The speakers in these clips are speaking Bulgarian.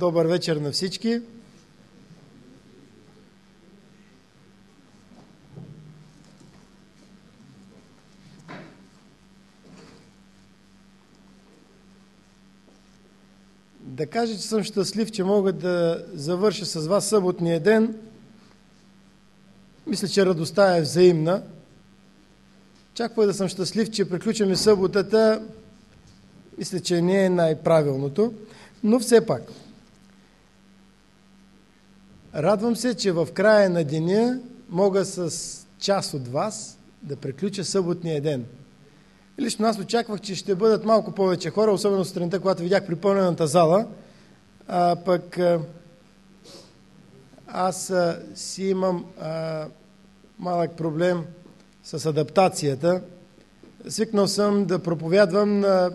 Добър вечер на всички. Да кажа, че съм щастлив, че мога да завърша с вас съботния ден. Мисля, че радостта е взаимна. Чак да съм щастлив, че приключваме съботата, мисля, че не е най-правилното, но все пак. Радвам се, че в края на деня мога с част от вас да приключа съботния ден. Лично аз очаквах, че ще бъдат малко повече хора, особено сутринта, когато видях припълнената зала. А, пък аз а, си имам а, малък проблем с адаптацията. Свикнал съм да проповядвам на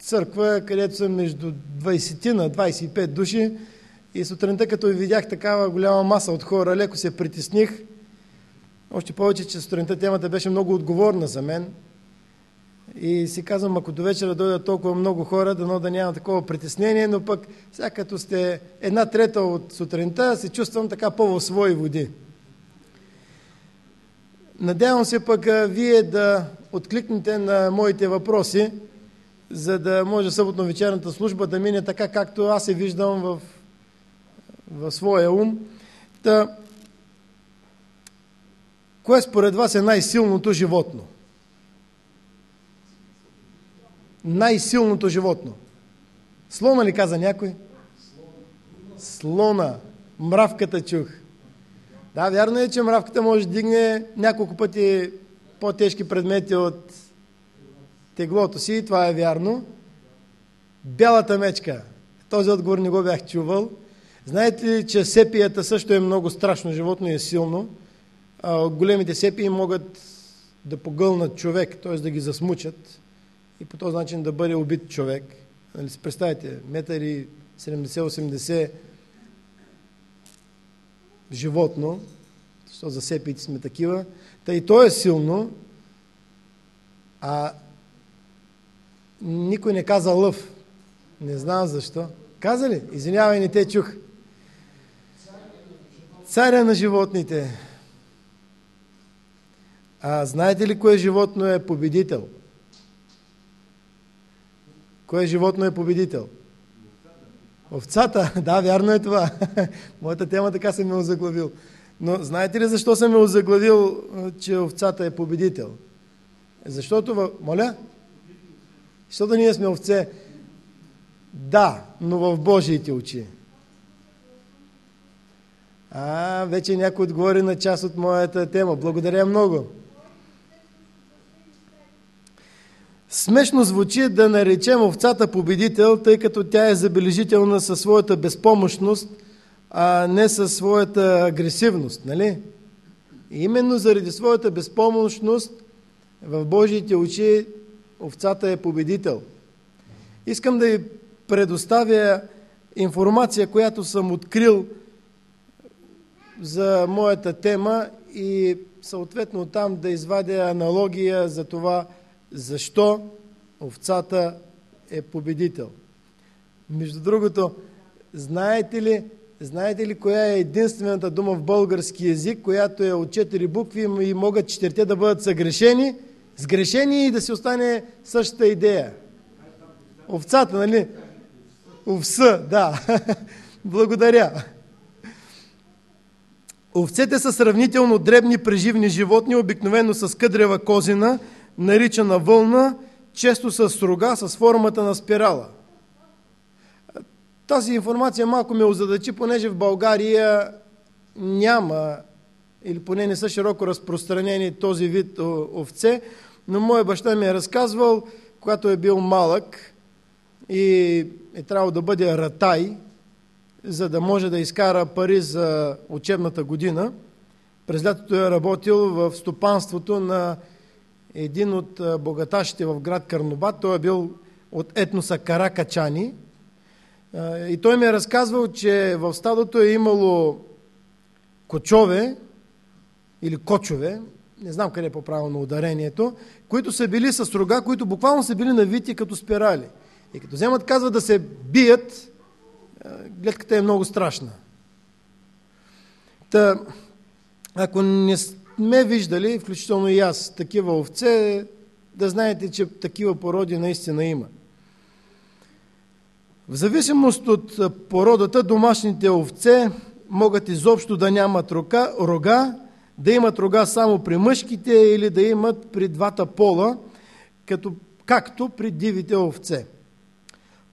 църква, където съм между 20 на 25 души и сутринта, като видях такава голяма маса от хора, леко се притесних. Още повече, че сутринта темата беше много отговорна за мен. И си казвам, ако до вечера дойдат толкова много хора, дано да няма такова притеснение, но пък сега като сте една трета от сутринта, се чувствам така по-в свои води. Надявам се пък вие да откликнете на моите въпроси, за да може съботно-вечерната служба да мине така, както аз се виждам в, в своя ум. Та, кое според вас е най-силното животно? Най-силното животно. Слона ли каза някой? Слона. Мравката чух. Да, вярно е, че мравката може да дигне няколко пъти по-тежки предмети от теглото си, това е вярно. Бялата мечка. Този отговор не го бях чувал. Знаете ли, че сепията също е много страшно животно и е силно. А, големите сепии могат да погълнат човек, т.е. да ги засмучат и по този начин да бъде убит човек. Нали си метъри 70-80 животно, защото за сепиите сме такива, та и то е силно, а никой не каза лъв. Не знам защо. Каза ли? Извинявай, не те чух. Царя на животните. А знаете ли кое животно е победител? Кое животно е победител? Овцата. Да, вярно е това. Моята тема така съм ме озаглавил. Но знаете ли защо съм ме озаглавил, че овцата е победител? Защото, в... моля? Защото ние сме овце. Да, но в Божиите очи. А, вече някой отговори на част от моята тема. Благодаря много. Смешно звучи да наречем овцата победител, тъй като тя е забележителна със своята безпомощност, а не със своята агресивност, нали? И именно заради своята безпомощност в Божиите очи овцата е победител. Искам да ви предоставя информация, която съм открил за моята тема и съответно там да извадя аналогия за това, защо овцата е победител. Между другото, знаете ли, знаете ли коя е единствената дума в български язик, която е от четири букви и могат четирите да бъдат съгрешени, сгрешени и да си остане същата идея? Овцата, нали? Овса, да. Благодаря. Овцете са сравнително дребни преживни животни, обикновено с къдрева козина, наричана вълна, често с рога, с формата на спирала. Тази информация малко ме озадачи, понеже в България няма или поне не са широко разпространени този вид овце, но мой баща ми е разказвал, когато е бил малък и е трябвало да бъде ратай, за да може да изкара пари за учебната година. През лятото е работил в стопанството на един от богаташите в град Карнобат. Той е бил от етноса Каракачани. И той ми е разказвал, че в стадото е имало кочове или кочове, не знам къде е по-правилно ударението, които са били с рога, които буквално са били навити като спирали. И като вземат, казват да се бият, гледката е много страшна. Та, ако не сме виждали, включително и аз, такива овце, да знаете, че такива породи наистина има. В зависимост от породата, домашните овце могат изобщо да нямат рога, рога, да имат рога само при мъжките или да имат при двата пола, като, както при дивите овце.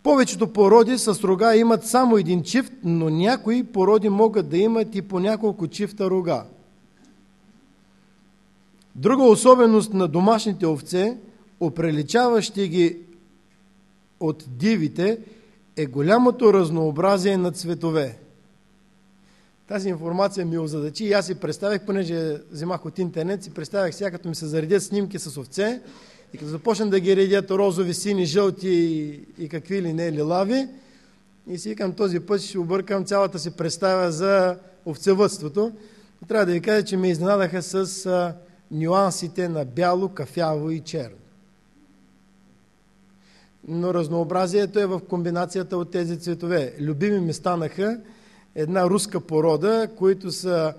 Повечето породи с рога имат само един чифт, но някои породи могат да имат и по няколко чифта рога. Друга особеност на домашните овце, оприличаващи ги от дивите, е голямото разнообразие на цветове. Тази информация ми озадачи и аз си представях, понеже вземах от интернет, си представях сега, като ми се заредят снимки с овце и като започнем да ги редят розови, сини, жълти и, и какви ли не лилави, и си викам този път ще объркам цялата си представа за овцевътството. Трябва да ви кажа, че ме изненадаха с а, нюансите на бяло, кафяво и черно. Но разнообразието е в комбинацията от тези цветове. Любими ми станаха една руска порода, които са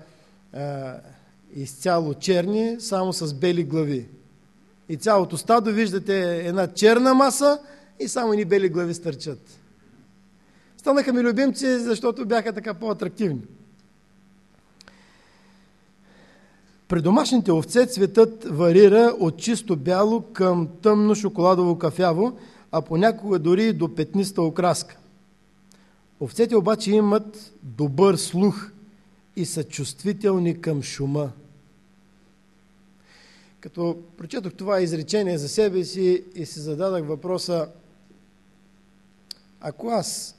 а, изцяло черни, само с бели глави. И цялото стадо виждате една черна маса и само ни бели глави стърчат. Станаха ми любимци, защото бяха така по-атрактивни. При домашните овце цветът варира от чисто бяло към тъмно шоколадово кафяво, а понякога дори до петниста окраска. Овцете обаче имат добър слух и са чувствителни към шума. Като прочетох това изречение за себе си и си зададах въпроса, ако аз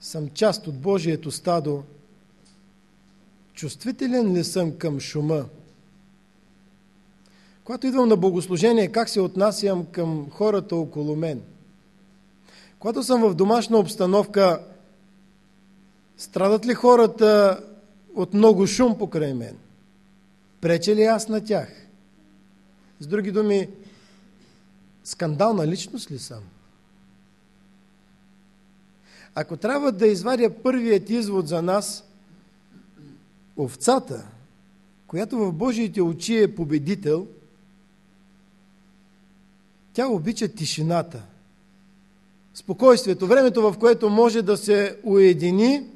съм част от Божието стадо, чувствителен ли съм към шума? Когато идвам на богослужение, как се отнасям към хората около мен? Когато съм в домашна обстановка, страдат ли хората от много шум покрай мен? Прече ли аз на тях? С други думи, скандална личност ли съм? Ако трябва да извадя първият извод за нас, овцата, която в Божиите очи е победител, тя обича тишината, спокойствието, времето, в което може да се уедини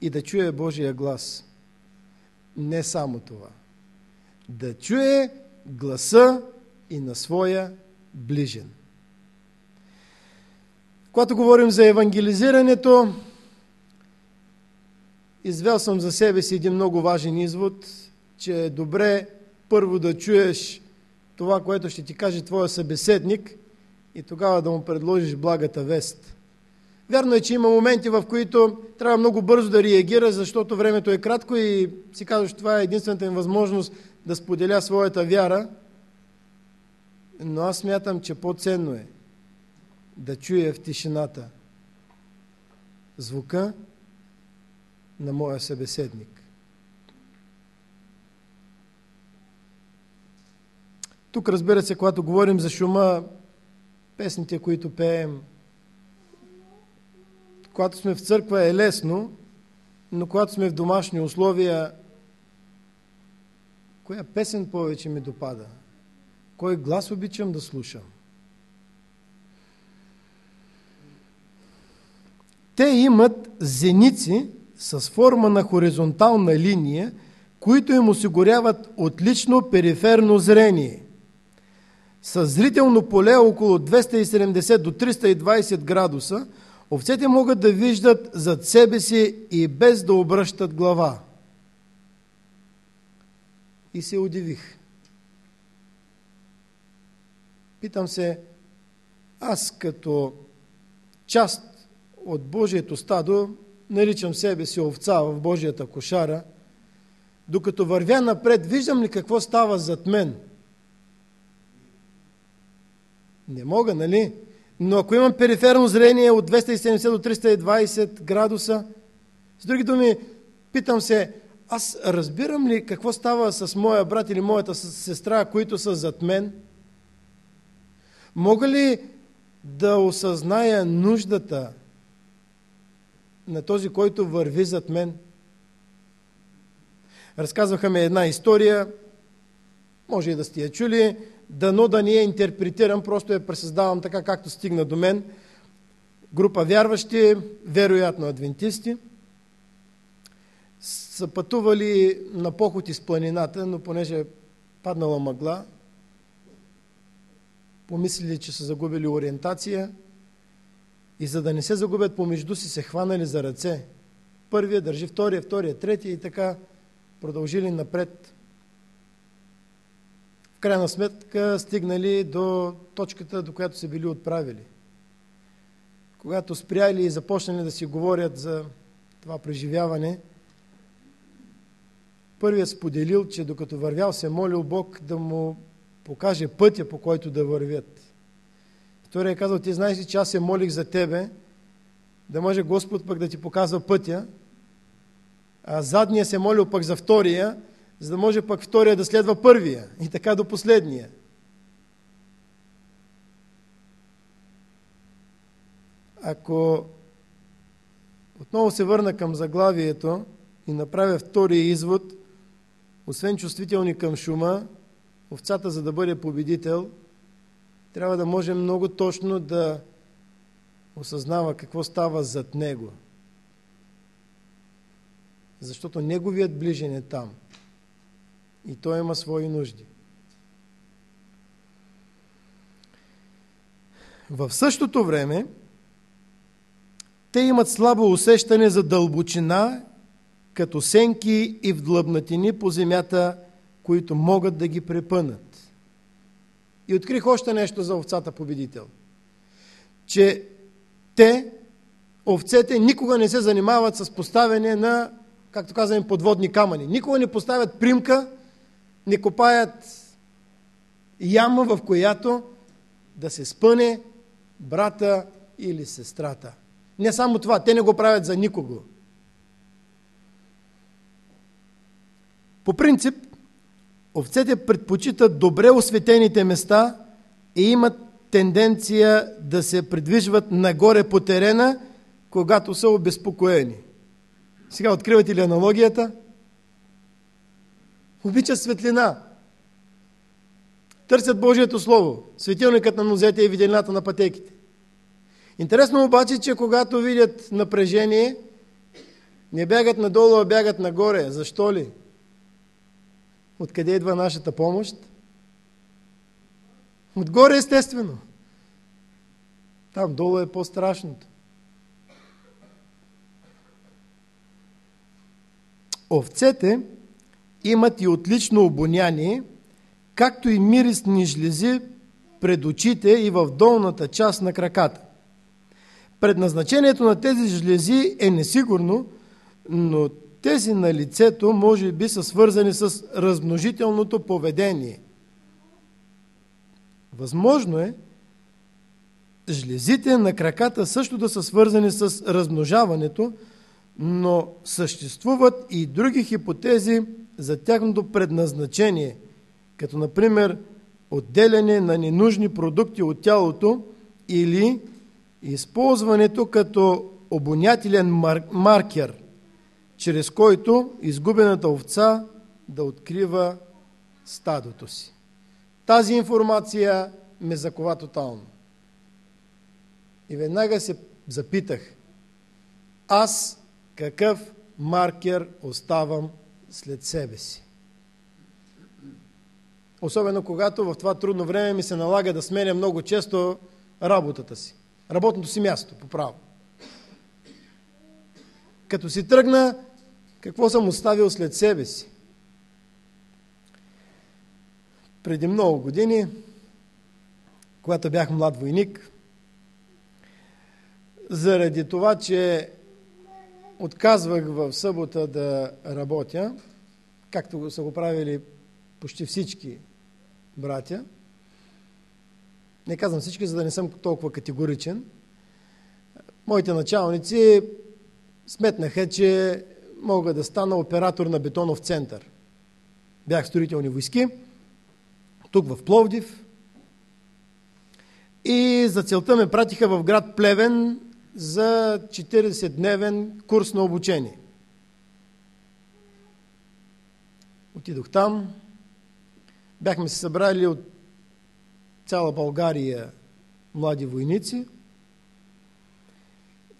и да чуе Божия глас. Не само това – да чуе гласа и на своя ближен. Когато говорим за евангелизирането, извел съм за себе си един много важен извод, че е добре първо да чуеш това, което ще ти каже твоя събеседник и тогава да му предложиш благата вест. Вярно е, че има моменти, в които трябва много бързо да реагира, защото времето е кратко и си казваш, това е единствената им възможност да споделя своята вяра, но аз смятам, че по-ценно е да чуя в тишината звука на моя събеседник. Тук, разбира се, когато говорим за шума, песните, които пеем, когато сме в църква е лесно, но когато сме в домашни условия, коя песен повече ми допада? Кой глас обичам да слушам? Те имат зеници с форма на хоризонтална линия, които им осигуряват отлично периферно зрение. С зрително поле около 270 до 320 градуса, овцете могат да виждат зад себе си и без да обръщат глава и се удивих. Питам се, аз като част от Божието стадо, наричам себе си овца в Божията кошара, докато вървя напред, виждам ли какво става зад мен? Не мога, нали? Но ако имам периферно зрение от 270 до 320 градуса, с други думи, питам се, аз разбирам ли какво става с моя брат или моята сестра, които са зад мен? Мога ли да осъзная нуждата на този, който върви зад мен. Разказваха ми една история, може и да сте я чули, дано да не я интерпретирам, просто я пресъздавам така, както стигна до мен. Група вярващи, вероятно адвентисти, са пътували на поход из планината, но понеже е паднала мъгла, помислили, че са загубили ориентация и за да не се загубят помежду си, се хванали за ръце. Първия държи втория, втория, третия и така продължили напред. В крайна сметка стигнали до точката, до която са били отправили. Когато спряли и започнали да си говорят за това преживяване, първият споделил, че докато вървял се молил Бог да му покаже пътя, по който да вървят. Втория е казал, ти знаеш ли, че аз се молих за тебе, да може Господ пък да ти показва пътя, а задния се молил пък за втория, за да може пък втория да следва първия и така до последния. Ако отново се върна към заглавието и направя втория извод, освен чувствителни към шума, овцата, за да бъде победител, трябва да може много точно да осъзнава какво става зад него. Защото неговият ближен е там. И той има свои нужди. В същото време, те имат слабо усещане за дълбочина, като сенки и вдлъбнатини по земята, които могат да ги препънат. И открих още нещо за овцата победител. Че те, овцете, никога не се занимават с поставяне на, както казваме, подводни камъни. Никога не поставят примка, не копаят яма, в която да се спъне брата или сестрата. Не само това, те не го правят за никого. По принцип, овцете предпочитат добре осветените места и имат тенденция да се придвижват нагоре по терена, когато са обезпокоени. Сега откривате ли аналогията? Обичат светлина. Търсят Божието Слово, светилникът на нозете и виделината на пътеките. Интересно обаче, че когато видят напрежение, не бягат надолу, а бягат нагоре. Защо ли? Откъде идва нашата помощ? Отгоре естествено. Там долу е по-страшното. Овцете имат и отлично обоняние, както и мирисни жлези пред очите и в долната част на краката. Предназначението на тези жлези е несигурно, но тези на лицето може би са свързани с размножителното поведение. Възможно е жлезите на краката също да са свързани с размножаването, но съществуват и други хипотези за тяхното предназначение, като например отделяне на ненужни продукти от тялото или използването като обонятелен маркер – чрез който изгубената овца да открива стадото си. Тази информация ме закова тотално. И веднага се запитах, аз какъв маркер оставам след себе си? Особено когато в това трудно време ми се налага да сменя много често работата си, работното си място, по право. Като си тръгна, какво съм оставил след себе си? Преди много години, когато бях млад войник, заради това, че отказвах в събота да работя, както са го правили почти всички братя, не казвам всички, за да не съм толкова категоричен, моите началници сметнаха, че мога да стана оператор на бетонов център. Бях строителни войски, тук в Пловдив. И за целта ме пратиха в град Плевен за 40-дневен курс на обучение. Отидох там. Бяхме се събрали от цяла България млади войници.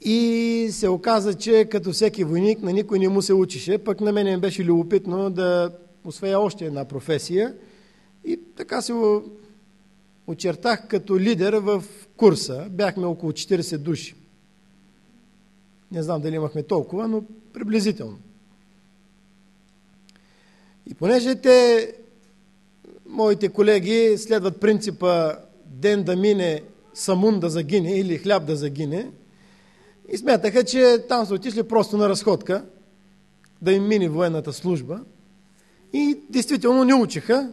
И се оказа, че като всеки войник, на никой не му се учише. Пък на мен беше любопитно да освоя още една професия. И така се очертах като лидер в курса. Бяхме около 40 души. Не знам дали имахме толкова, но приблизително. И понеже те, моите колеги, следват принципа ден да мине, самун да загине или хляб да загине, и смятаха, че там са отишли просто на разходка, да им мине военната служба. И действително не учиха.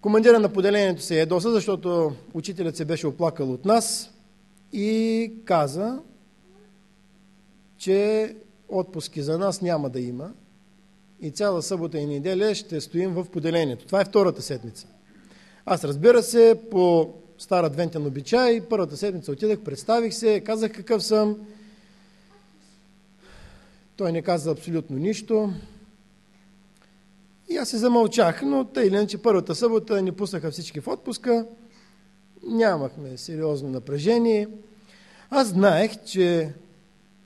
Командира на поделението се ядоса, защото учителят се беше оплакал от нас и каза, че отпуски за нас няма да има и цяла събота и неделя ще стоим в поделението. Това е втората седмица. Аз разбира се, по стар адвентен обичай, първата седмица отидах, представих се, казах какъв съм. Той не каза абсолютно нищо. И аз се замълчах, но тъй или иначе първата събота ни пуснаха всички в отпуска. Нямахме сериозно напрежение. Аз знаех, че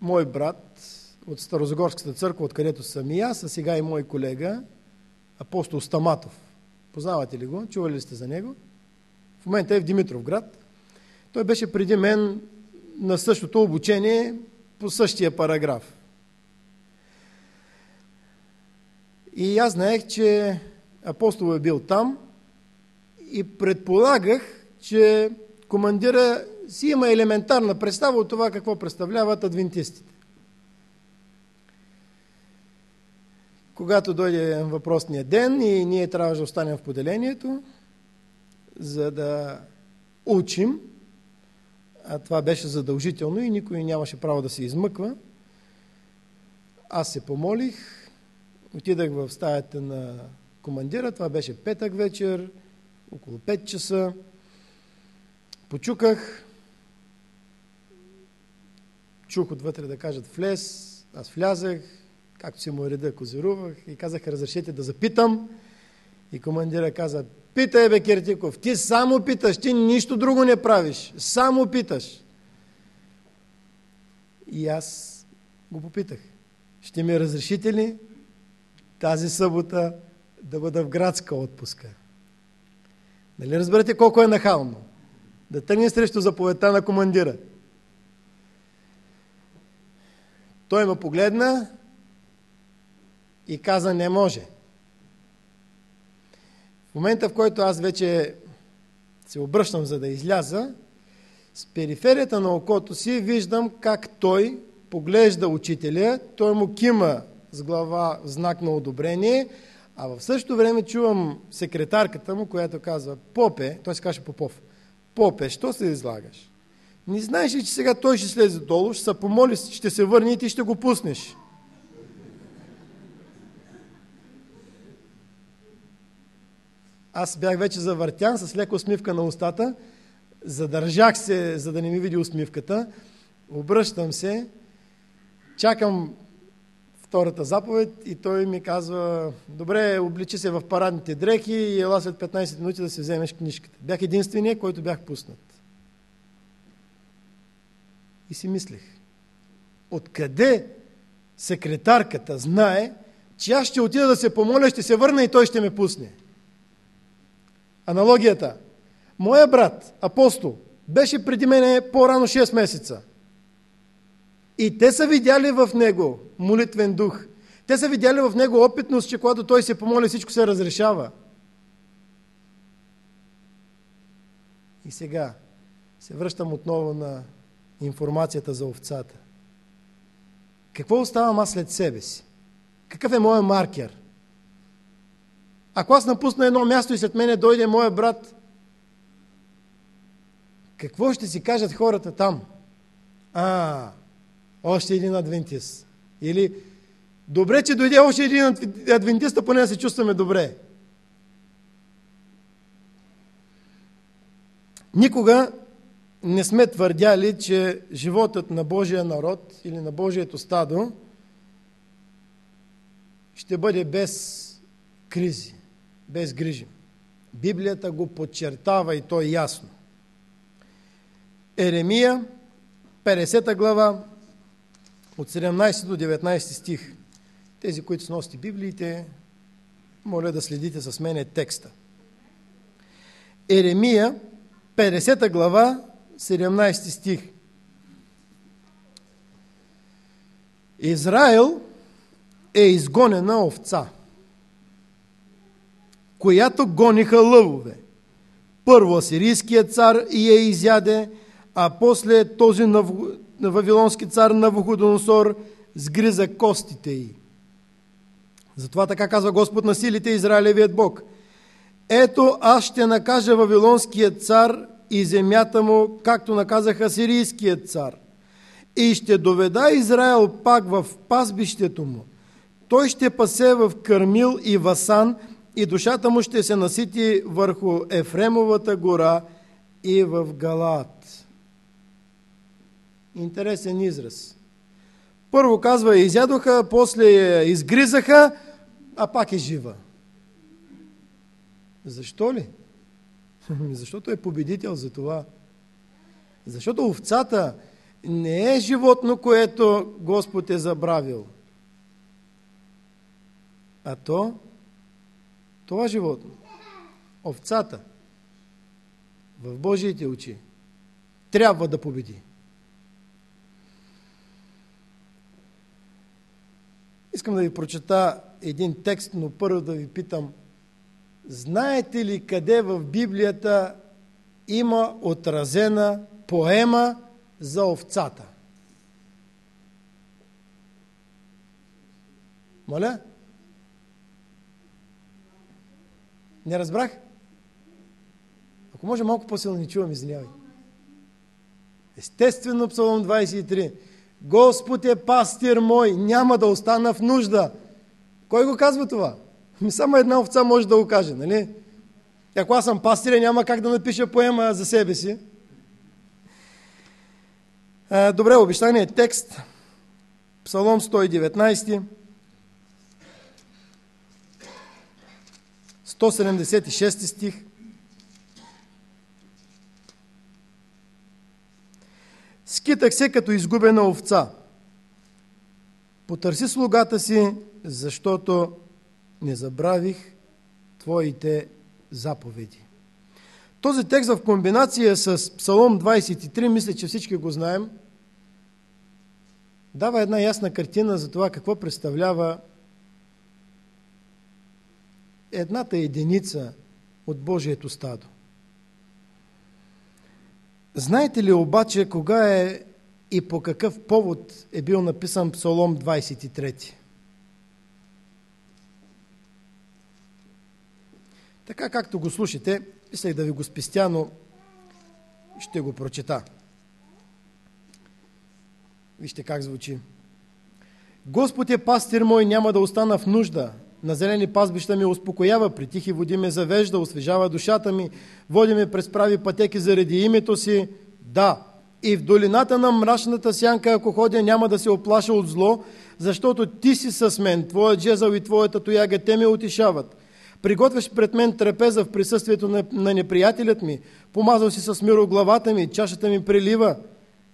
мой брат от Старозагорската църква, откъдето съм и аз, а сега и мой колега, апостол Стаматов. Познавате ли го? Чували ли сте за него? В момента е в Димитров град. Той беше преди мен на същото обучение по същия параграф. И аз знаех, че апостол е бил там и предполагах, че командира си има елементарна представа от това какво представляват адвентистите. Когато дойде въпросния ден и ние трябваше да останем в поделението, за да учим, а това беше задължително и никой нямаше право да се измъква, аз се помолих, отидах в стаята на командира, това беше петък вечер, около 5 часа, почуках, чух отвътре да кажат влез, аз влязах, както си му реда, козирувах и казах, разрешете да запитам. И командира каза, питай бе, Киртиков, ти само питаш, ти нищо друго не правиш, само питаш. И аз го попитах, ще ми разрешите ли тази събота да бъда в градска отпуска? Нали разберете колко е нахално? Да тръгне срещу заповедта на командира. Той ме погледна и каза не може. В момента, в който аз вече се обръщам за да изляза, с периферията на окото си виждам как той поглежда учителя, той му кима с глава знак на одобрение, а в същото време чувам секретарката му, която казва, Попе, той се каже Попов, Попе, що се излагаш? Не знаеш ли, че сега той ще слезе долу, ще се помоли, ще се върне и ти ще го пуснеш? Аз бях вече завъртян с леко усмивка на устата, задържах се, за да не ми види усмивката, обръщам се, чакам втората заповед и той ми казва, добре, обличи се в парадните дрехи и ела след 15 минути да се вземеш книжката. Бях единствения, който бях пуснат. И си мислех, откъде секретарката знае, че аз ще отида да се помоля, ще се върна и той ще ме пусне. Аналогията. Моя брат, апостол, беше преди мене по-рано 6 месеца. И те са видяли в него молитвен дух. Те са видяли в него опитност, че когато той се помоли, всичко се разрешава. И сега се връщам отново на информацията за овцата. Какво оставам аз след себе си? Какъв е моят маркер? Ако аз напусна едно място и след мене дойде моя брат, какво ще си кажат хората там? А, още един адвентист. Или, добре, че дойде още един адвентист, поне да се чувстваме добре. Никога не сме твърдяли, че животът на Божия народ или на Божието стадо ще бъде без кризи, без грижи. Библията го подчертава и то е ясно. Еремия, 50 глава, от 17 до 19 стих. Тези, които сносите Библиите, моля да следите с мене текста. Еремия, 50 глава, 17 стих. Израел е изгонена овца, която гониха лъвове. Първо асирийският цар я изяде, а после този вавилонски цар Навуходоносор сгриза костите й. Затова така казва Господ на силите Израилевият Бог. Ето аз ще накажа Вавилонският цар и земята му, както наказаха Сирийският цар. И ще доведа Израел пак в пазбището му. Той ще пасе в Кърмил и Васан и душата му ще се насити върху Ефремовата гора и в Галат. Интересен израз. Първо казва, изядоха, после я изгризаха, а пак е жива. Защо ли? Защото е победител за това. Защото овцата не е животно, което Господ е забравил. А то, това животно, овцата, в Божиите очи, трябва да победи. Искам да ви прочета един текст, но първо да ви питам, знаете ли къде в Библията има отразена поема за овцата? Моля? Не разбрах? Ако може малко по-силно не чувам, извинявай. Естествено, Псалом 23. Господ е пастир мой, няма да остана в нужда. Кой го казва това? Само една овца може да го каже, нали? Ако аз съм пастир, няма как да напиша поема за себе си. Добре, обещание текст. Псалом 119. 176 стих. Скитах се като изгубена овца. Потърси слугата си, защото не забравих Твоите заповеди. Този текст в комбинация с Псалом 23, мисля, че всички го знаем, дава една ясна картина за това какво представлява едната единица от Божието стадо. Знаете ли обаче кога е и по какъв повод е бил написан Псалом 23? Така както го слушате, мислех да ви го спестя, но ще го прочета. Вижте как звучи. Господ е пастир мой, няма да остана в нужда. На зелени пазбища ми успокоява, при тихи води ме завежда, освежава душата ми, води ме през прави пътеки заради името си. Да, и в долината на мрачната сянка, ако ходя, няма да се оплаша от зло, защото ти си с мен, твоят джезъл и твоята тояга, те ме утешават. Приготвяш пред мен трапеза в присъствието на, на неприятелят ми, помазал си с миро главата ми, чашата ми прилива.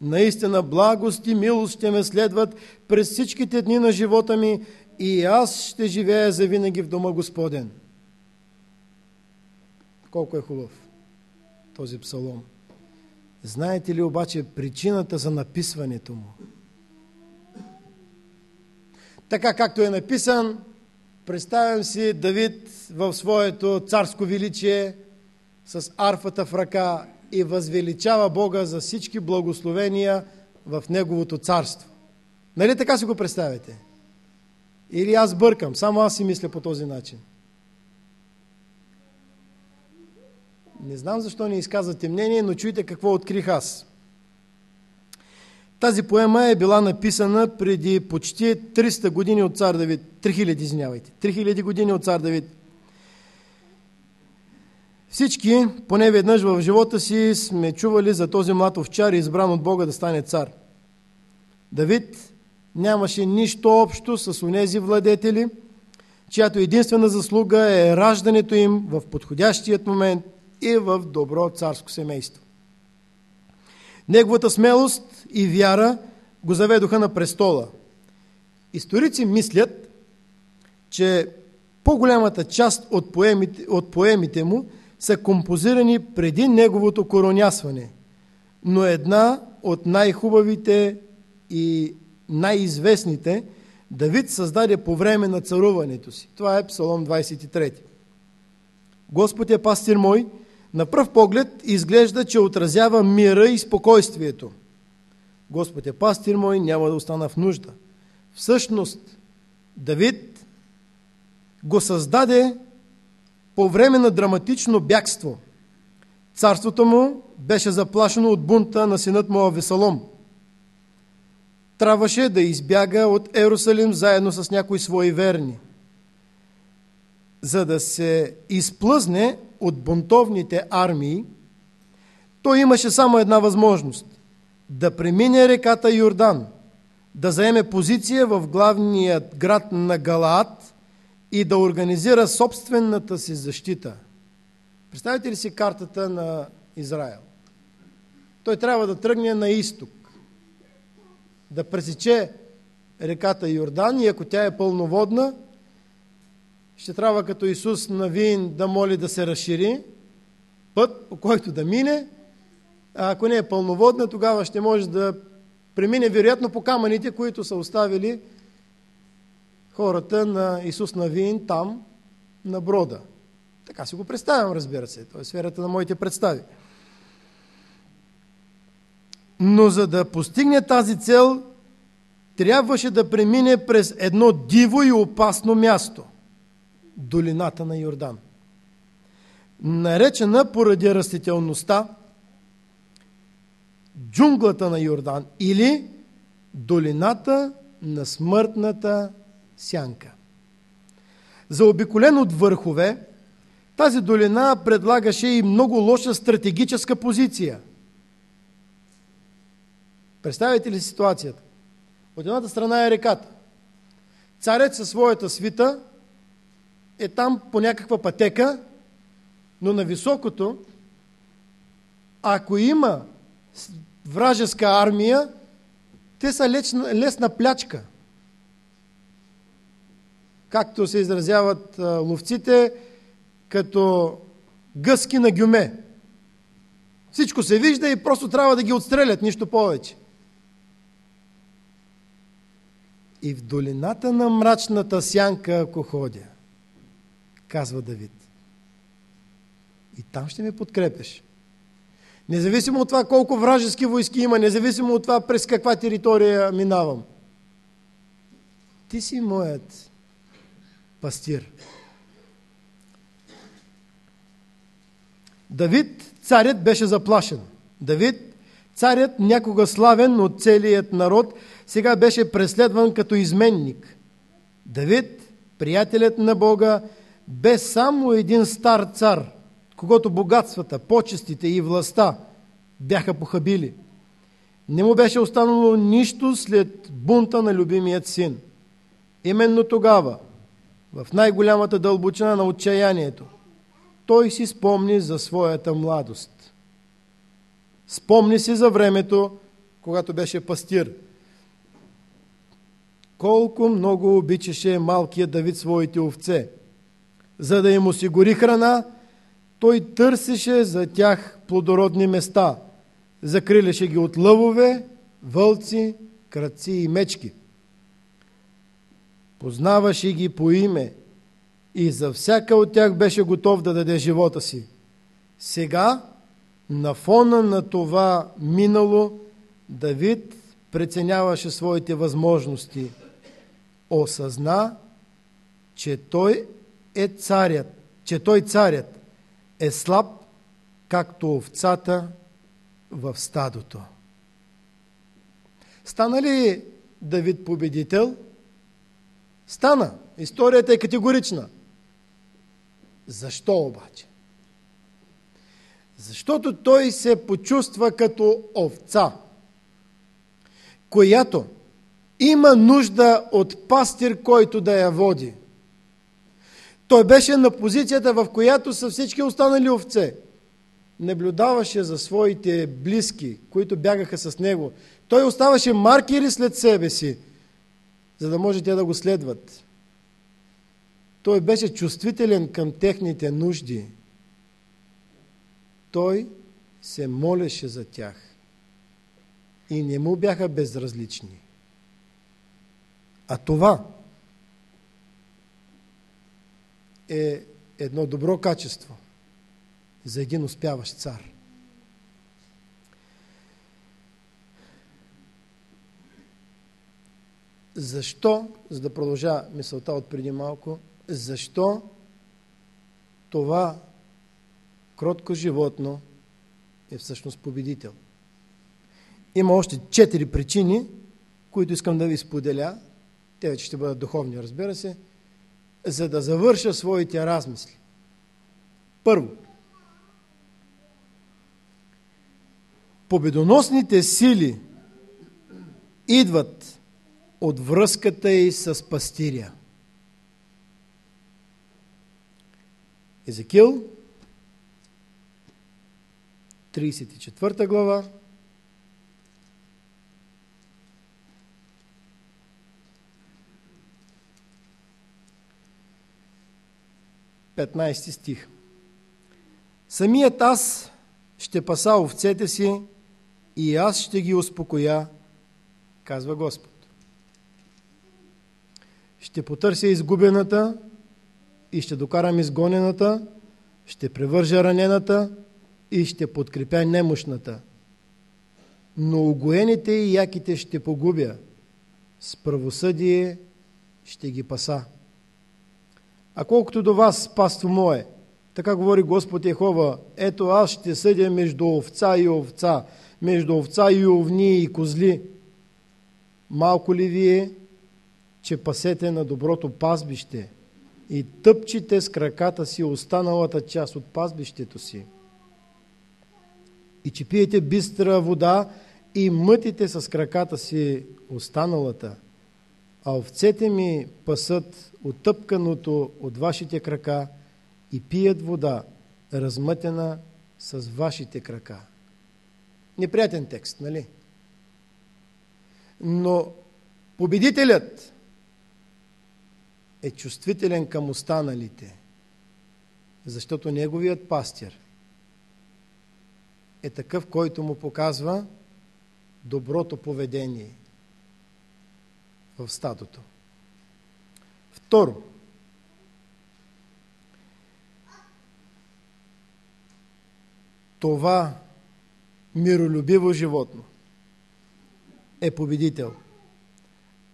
Наистина благост и милост ще ме следват през всичките дни на живота ми и аз ще живея завинаги в дома Господен. Колко е хубав този псалом. Знаете ли обаче причината за написването му? Така както е написан, представям си Давид в своето царско величие с арфата в ръка и възвеличава Бога за всички благословения в Неговото царство. Нали така си го представяте? Или аз бъркам, само аз си мисля по този начин. Не знам защо не изказвате мнение, но чуйте какво открих аз. Тази поема е била написана преди почти 300 години от цар Давид. 3000, извинявайте. 3000 години от цар Давид. Всички, поне веднъж в живота си, сме чували за този млад овчар, избран от Бога да стане цар. Давид нямаше нищо общо с онези владетели, чиято единствена заслуга е раждането им в подходящият момент и в добро царско семейство. Неговата смелост и вяра го заведоха на престола. Историци мислят, че по-голямата част от поемите, от поемите му са композирани преди неговото коронясване, но една от най-хубавите и най-известните Давид създаде по време на царуването си. Това е Псалом 23. Господ е пастир мой, на пръв поглед изглежда, че отразява мира и спокойствието. Господ е пастир мой, няма да остана в нужда. Всъщност, Давид го създаде по време на драматично бягство. Царството му беше заплашено от бунта на синът му Авесалом. Трябваше да избяга от Ерусалим заедно с някои свои верни. За да се изплъзне от бунтовните армии, той имаше само една възможност – да премине реката Йордан, да заеме позиция в главният град на Галаат и да организира собствената си защита. Представете ли си картата на Израел? Той трябва да тръгне на изток, да пресече реката Йордан и ако тя е пълноводна, ще трябва като Исус Навин да моли да се разшири път, по който да мине, а ако не е пълноводна, тогава ще може да премине вероятно по камъните, които са оставили хората на Исус Навин там, на брода. Така си го представям, разбира се. Това е сферата на моите представи. Но за да постигне тази цел, трябваше да премине през едно диво и опасно място – долината на Йордан. Наречена поради растителността джунглата на Йордан или долината на смъртната сянка. Заобиколен от върхове, тази долина предлагаше и много лоша стратегическа позиция. Представете ли ситуацията? От едната страна е реката. Царят със своята свита е там по някаква пътека, но на високото, ако има вражеска армия, те са лесна, лесна плячка. Както се изразяват ловците, като гъски на гюме. Всичко се вижда и просто трябва да ги отстрелят, нищо повече. И в долината на мрачната сянка, ако ходя, казва Давид, и там ще ме подкрепеш. Независимо от това колко вражески войски има, независимо от това през каква територия минавам. Ти си моят пастир. Давид, царят, беше заплашен. Давид, царят, някога славен от целият народ, сега беше преследван като изменник. Давид, приятелят на Бога, бе само един стар цар – когато богатствата, почестите и властта бяха похабили. Не му беше останало нищо след бунта на любимият син. Именно тогава, в най-голямата дълбочина на отчаянието, той си спомни за своята младост. Спомни си за времето, когато беше пастир. Колко много обичаше малкият Давид своите овце, за да им осигури храна – той търсеше за тях плодородни места, закриляше ги от лъвове, вълци, кръци и мечки. Познаваше ги по име и за всяка от тях беше готов да даде живота си. Сега, на фона на това минало, Давид преценяваше своите възможности. Осъзна, че той е царят, че той царят е слаб, както овцата в стадото. Стана ли Давид победител? Стана. Историята е категорична. Защо обаче? Защото той се почувства като овца, която има нужда от пастир, който да я води. Той беше на позицията, в която са всички останали овце. Наблюдаваше за своите близки, които бягаха с него. Той оставаше маркери след себе си, за да може те да го следват. Той беше чувствителен към техните нужди. Той се молеше за тях и не му бяха безразлични. А това е едно добро качество за един успяващ цар. Защо, за да продължа мисълта от преди малко, защо това кротко животно е всъщност победител? Има още четири причини, които искам да ви споделя. Те вече ще бъдат духовни, разбира се, за да завърша своите размисли. Първо, победоносните сили идват от връзката и с пастиря. Езекил, 34 глава, 15 стих. Самият аз ще паса овцете си и аз ще ги успокоя, казва Господ. Ще потърся изгубената и ще докарам изгонената, ще превържа ранената и ще подкрепя немощната. Но огоените и яките ще погубя, с правосъдие ще ги паса. А колкото до вас, паство мое, така говори Господ Ехова, ето аз ще съдя между овца и овца, между овца и овни и козли. Малко ли вие, че пасете на доброто пазбище и тъпчите с краката си останалата част от пазбището си? И че пиете бистра вода и мътите с краката си останалата – а овцете ми пасат отъпканото от вашите крака и пият вода, размътена с вашите крака. Неприятен текст, нали? Но победителят е чувствителен към останалите, защото неговият пастир е такъв, който му показва доброто поведение – в стадото. Второ, това миролюбиво животно е победител,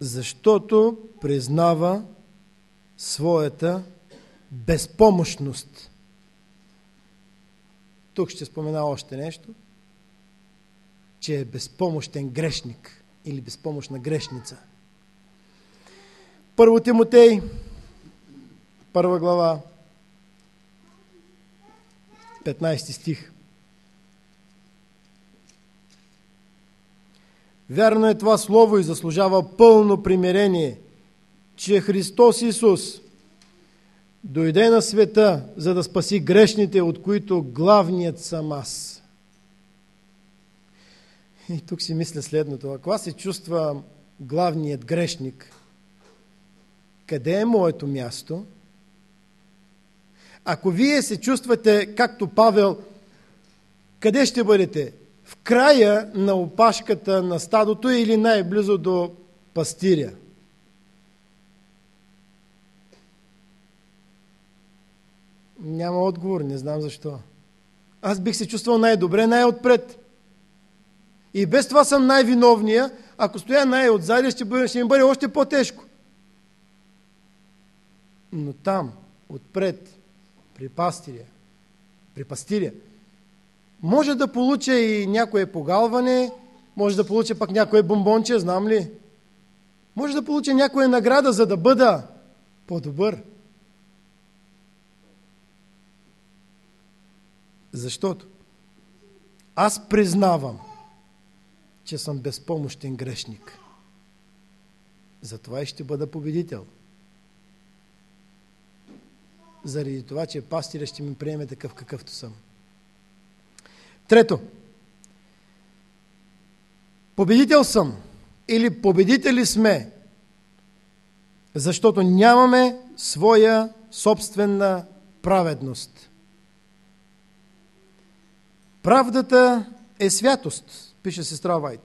защото признава своята безпомощност. Тук ще спомена още нещо, че е безпомощен грешник или безпомощна грешница – първо Тимотей, първа глава, 15 стих. Вярно е това слово и заслужава пълно примирение, че Христос Исус дойде на света, за да спаси грешните, от които главният съм аз. И тук си мисля следното. Ако аз се чувства главният грешник – къде е моето място? Ако вие се чувствате, както Павел, къде ще бъдете? В края на опашката на стадото или най-близо до пастиря? Няма отговор, не знам защо. Аз бих се чувствал най-добре, най-отпред. И без това съм най-виновния. Ако стоя най-отзади, ще, бъде, ще ми бъде още по-тежко но там, отпред, при пастиря, при пастиря, може да получа и някое погалване, може да получа пък някое бомбонче, знам ли. Може да получа някоя награда, за да бъда по-добър. Защото Аз признавам, че съм безпомощен грешник. Затова и ще бъда победител. Заради това, че пастиря ще ми приеме такъв какъвто съм. Трето. Победител съм или победители сме, защото нямаме своя собствена праведност. Правдата е святост, пише сестра Вайт.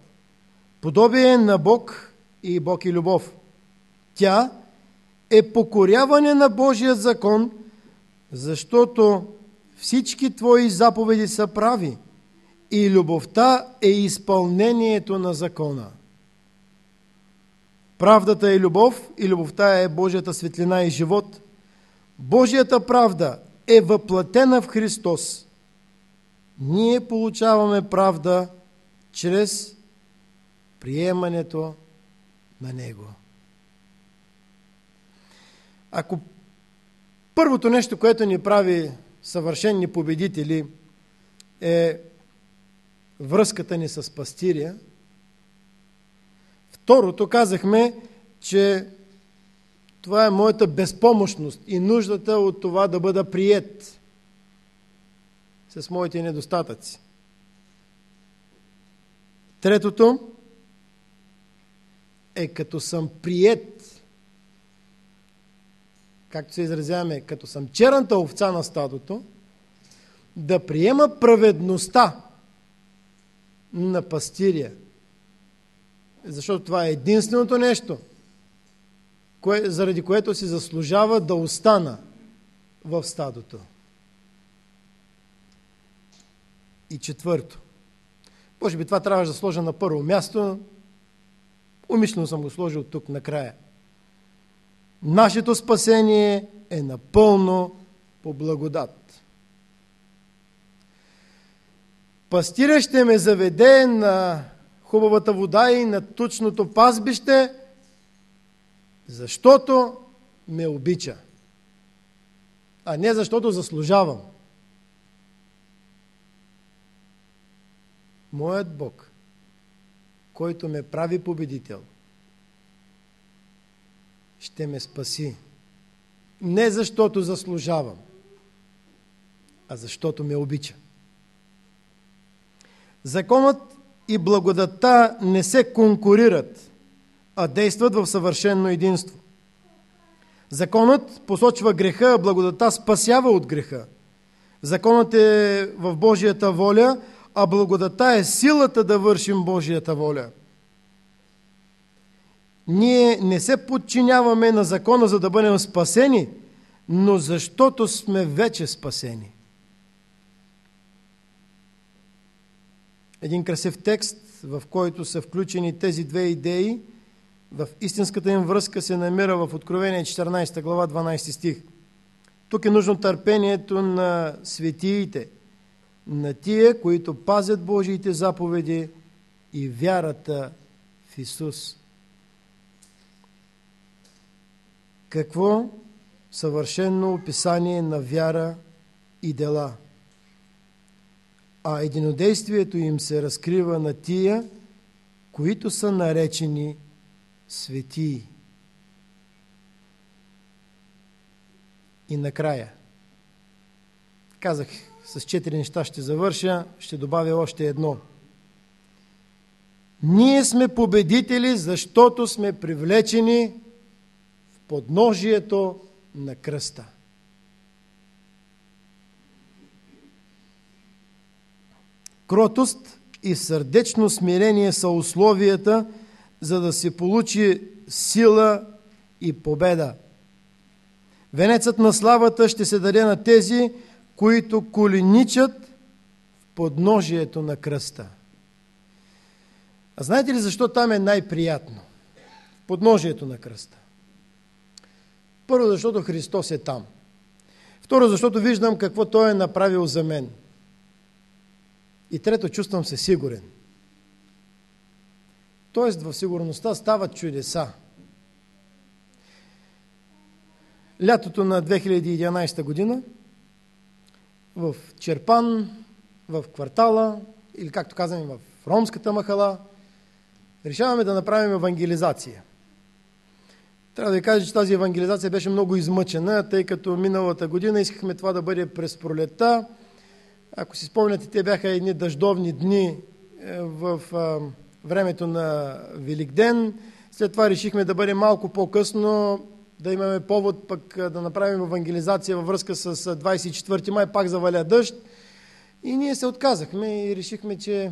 Подобие на Бог и Бог и любов. Тя е покоряване на Божия закон, защото всички Твои заповеди са прави и любовта е изпълнението на закона. Правдата е любов и любовта е Божията светлина и живот. Божията правда е въплатена в Христос. Ние получаваме правда чрез приемането на Него. Ако първото нещо, което ни прави съвършенни победители е връзката ни с пастиря, второто казахме, че това е моята безпомощност и нуждата от това да бъда прият с моите недостатъци. Третото е като съм прият, както се изразяваме, като съм черната овца на стадото, да приема праведността на пастирия. Защото това е единственото нещо, кое, заради което си заслужава да остана в стадото. И четвърто. Може би това трябваше да сложа на първо място. Умишлено съм го сложил тук накрая. Нашето спасение е напълно по благодат. Пастира ще ме заведе на хубавата вода и на тучното пазбище, защото ме обича, а не защото заслужавам. Моят Бог, който ме прави победител, ще ме спаси. Не защото заслужавам, а защото ме обича. Законът и благодата не се конкурират, а действат в съвършено единство. Законът посочва греха, а благодата спасява от греха. Законът е в Божията воля, а благодата е силата да вършим Божията воля. Ние не се подчиняваме на закона, за да бъдем спасени, но защото сме вече спасени. един красив текст, в който са включени тези две идеи. В истинската им връзка се намира в Откровение 14 глава 12 стих. Тук е нужно търпението на светиите, на тия, които пазят Божиите заповеди и вярата в Исус. Какво съвършено описание на вяра и дела – а единодействието им се разкрива на тия, които са наречени светии. И накрая, казах, с четири неща ще завърша, ще добавя още едно. Ние сме победители, защото сме привлечени подножието на кръста. Кротост и сърдечно смирение са условията, за да се получи сила и победа. Венецът на славата ще се даде на тези, които коленичат в подножието на кръста. А знаете ли защо там е най-приятно? В подножието на кръста. Първо, защото Христос е там. Второ, защото виждам какво Той е направил за мен – и трето, чувствам се сигурен. Тоест, в сигурността стават чудеса. Лятото на 2011 година в Черпан, в квартала, или както казваме в ромската махала, решаваме да направим евангелизация. Трябва да ви кажа, че тази евангелизация беше много измъчена, тъй като миналата година искахме това да бъде през пролета. Ако си спомняте, те бяха едни дъждовни дни е, в времето на Великден. След това решихме да бъде малко по-късно, да имаме повод пък да направим евангелизация във връзка с 24 май, пак заваля дъжд. И ние се отказахме и решихме, че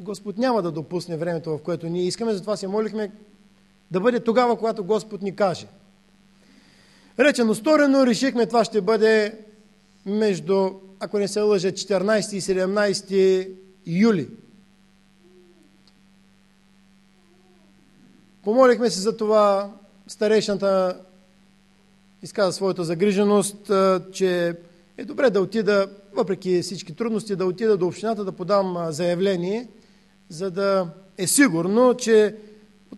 Господ няма да допусне времето, в което ние искаме, затова се молихме да бъде тогава, когато Господ ни каже. Речено сторено, решихме това ще бъде между, ако не се лъжа, 14 и 17 юли. Помолихме се за това, старейшната изказа своята загриженост, че е добре да отида, въпреки всички трудности, да отида до общината да подам заявление, за да е сигурно, че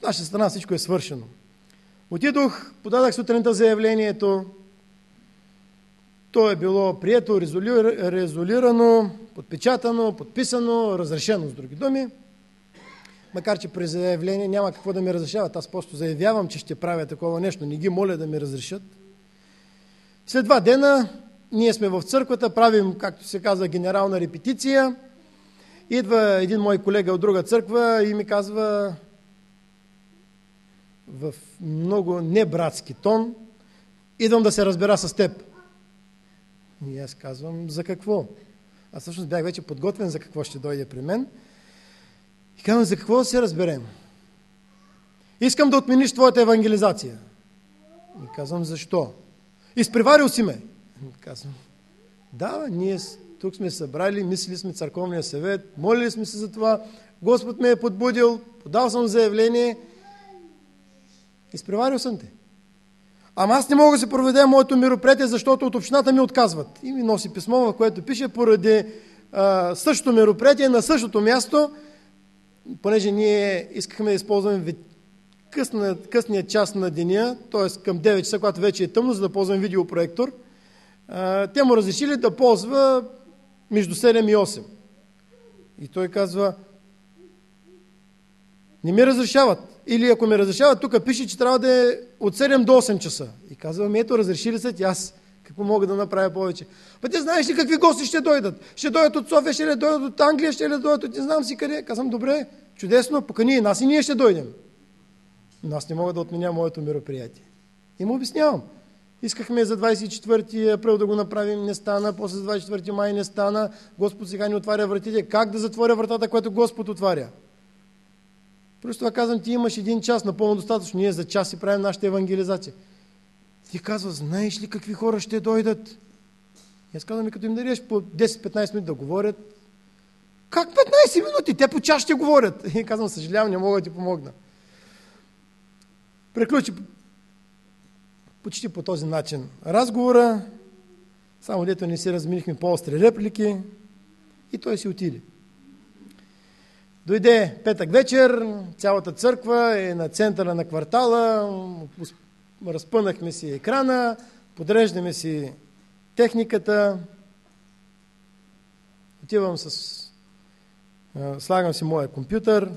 от наша страна всичко е свършено. Отидох, подадах сутринта заявлението, то е било прието, резолирано, подпечатано, подписано, разрешено с други думи. Макар, че при заявление няма какво да ми разрешават. Аз просто заявявам, че ще правя такова нещо. Не ги моля да ми разрешат. След два дена ние сме в църквата, правим, както се казва, генерална репетиция. Идва един мой колега от друга църква и ми казва в много небратски тон, идвам да се разбера с теб. И аз казвам, за какво? Аз всъщност бях вече подготвен за какво ще дойде при мен. И казвам, за какво да се разберем? Искам да отмениш твоята евангелизация. И казвам, защо? Изпреварил си ме. И казвам, да, ние тук сме събрали, мислили сме църковния съвет, молили сме се за това, Господ ме е подбудил, подал съм заявление, изпреварил съм те. Ама аз не мога да се проведа моето мероприятие, защото от общината ми отказват. И ми носи писмо, в което пише поради а, същото мероприятие на същото място, понеже ние искахме да използваме късна, късния час на деня, т.е. към 9 часа, когато вече е тъмно, за да ползвам видеопроектор, а, те му разрешили да ползва между 7 и 8. И той казва, не ми разрешават. Или ако ми разрешават, тук пише, че трябва да е от 7 до 8 часа. И казвам, ето, разрешили се и аз. Какво мога да направя повече? Па ти знаеш ли какви гости ще дойдат? Ще дойдат от София, ще ли дойдат от Англия, ще ли дойдат от не знам си къде. Казвам, добре, чудесно, покани и нас и ние ще дойдем. Но аз не мога да отменя моето мероприятие. И му обяснявам. Искахме за 24 април да го направим, не стана, после за 24 май не стана, Господ сега ни отваря вратите. Как да затворя вратата, което Господ отваря? Просто това казвам, ти имаш един час, напълно достатъчно. Ние за час си правим нашата евангелизация. Ти казва, знаеш ли какви хора ще дойдат? И аз казвам, като им дадеш по 10-15 минути да говорят, как 15 минути? Те по час ще говорят. И казвам, съжалявам, не мога да ти помогна. Приключи почти по този начин разговора, само дето не си разминихме по-остри реплики и той си отиде. Дойде петък вечер, цялата църква е на центъра на квартала, разпънахме си екрана, подреждаме си техниката, отивам с... слагам си моя компютър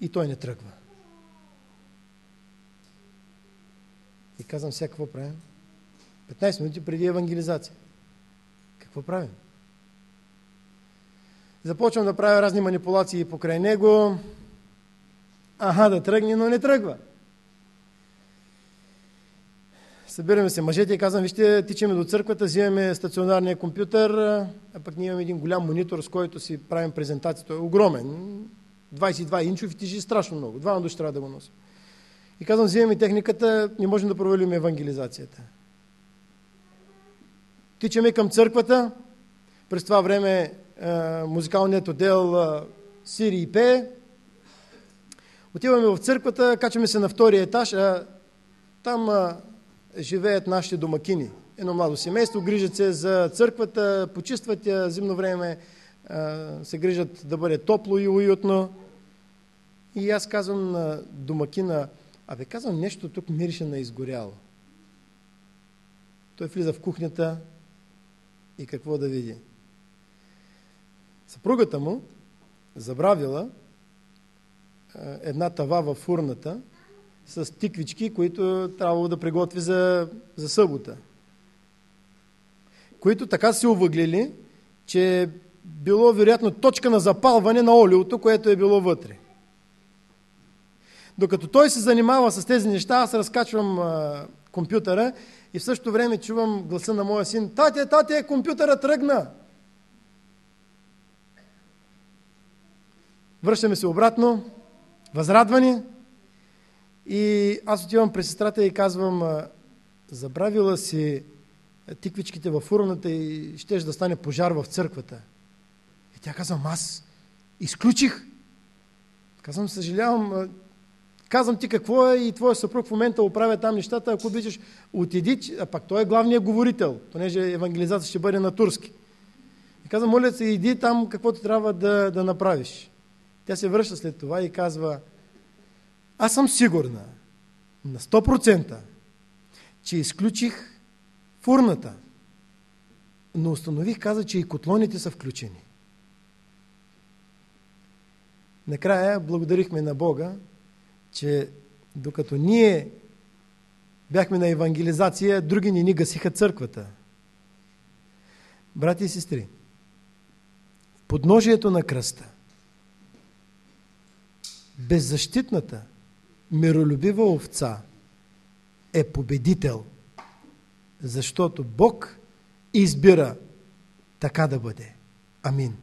и той не тръгва. И казвам сега какво правим? 15 минути преди евангелизация. Какво правим? Започвам да правя разни манипулации покрай него. Аха, да тръгне, но не тръгва. Събираме се мъжете и казвам, вижте, тичаме до църквата, взимаме стационарния компютър, а пък ние имаме един голям монитор, с който си правим презентация. Той е огромен. 22 инчов и тежи страшно много. Два души трябва да го носим. И казвам, взимаме техниката, не можем да провалим евангелизацията. Тичаме към църквата, през това време музикалният отдел е, Сири и пее. Отиваме в църквата, качваме се на втория етаж, а там а, живеят нашите домакини. Едно младо семейство, грижат се за църквата, почистват я, зимно време а, се грижат да бъде топло и уютно. И аз казвам на домакина, абе казвам нещо тук мирише на изгоряло. Той влиза в кухнята и какво да види? Съпругата му забравила една тава в фурната с тиквички, които трябвало да приготви за, за събота. Които така се увъглили, че било вероятно точка на запалване на олиото, което е било вътре. Докато той се занимава с тези неща, аз разкачвам а, компютъра и в същото време чувам гласа на моя син. Тате, тате, компютъра тръгна! Връщаме се обратно, възрадвани. И аз отивам при сестрата и казвам, забравила си тиквичките във фурната и щеш да стане пожар в църквата. И тя казва, аз изключих. Казвам, съжалявам, казвам ти какво е и твоя съпруг в момента оправя там нещата, ако обичаш, отиди, а пак той е главният говорител, понеже евангелизация ще бъде на турски. И казвам, моля се, иди там каквото трябва да, да направиш. Тя се връща след това и казва, аз съм сигурна на 100%, че изключих фурната, но установих, каза, че и котлоните са включени. Накрая благодарихме на Бога, че докато ние бяхме на евангелизация, други ни ни гасиха църквата. Брати и сестри, подножието на кръста, беззащитната, миролюбива овца е победител, защото Бог избира така да бъде. Амин.